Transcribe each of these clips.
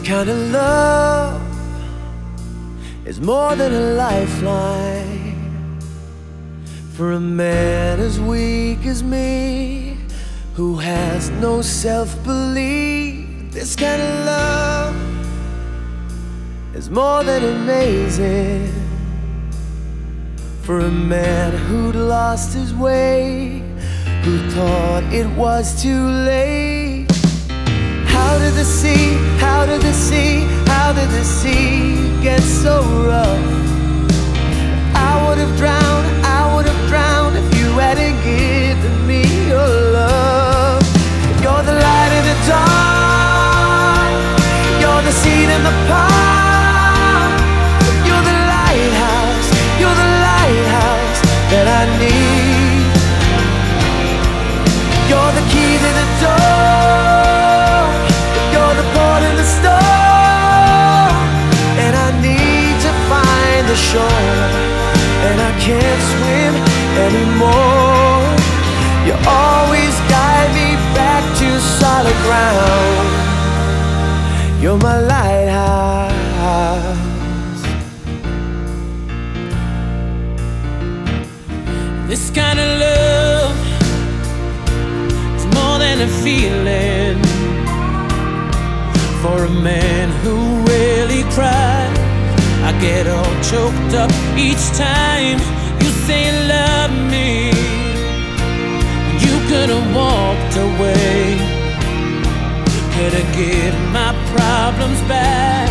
This kind of love is more than a lifeline for a man as weak as me who has no self belief. This kind of love is more than amazing for a man who'd lost his way, who thought it was too late. Did the sea, how did the sea, how did the sea get so rough? I would have drowned, I would have drowned if you hadn't given me your love. You're the light in the dark, you're the seed in the park, you're the lighthouse, you're the lighthouse that I need. You're my lighthouse. This kind of love is more than a feeling for a man who really cries. I get all choked up each time you say you love me. You could have walked away, could have given my problems back,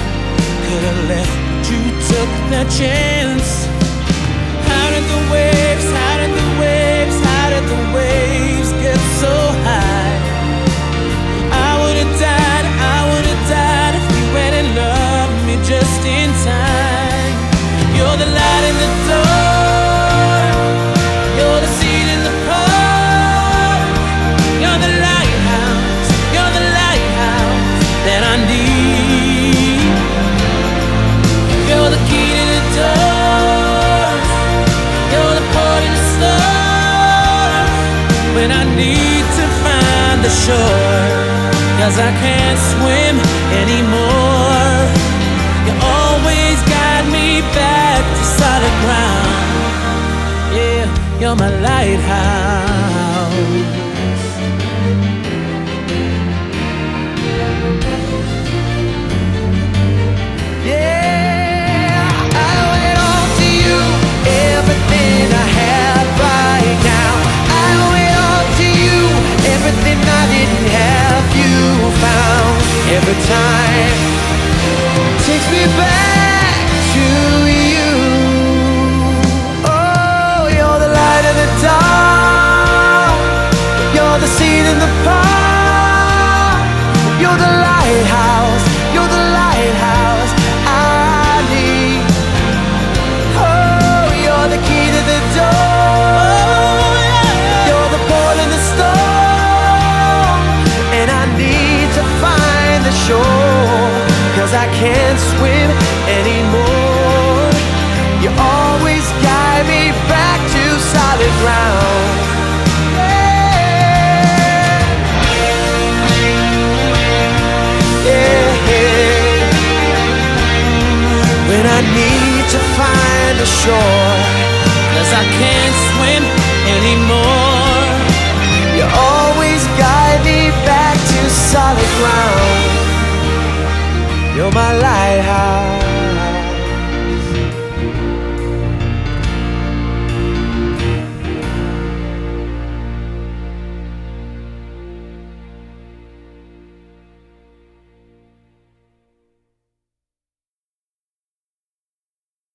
could have left, but you took the chance. When I need to find the shore. Cause I can't swim anymore. You always guide me back to solid ground. Yeah, you're my lighthouse. Didn't have, you found. Every time takes me back to you. Oh, you're the light in the dark, you're the seed in the park, you're the I can't swim anymore. You always guide me back to solid ground. Yeah. Yeah. When I need to find the shore. Cause I can't swim anymore. My lighthouse.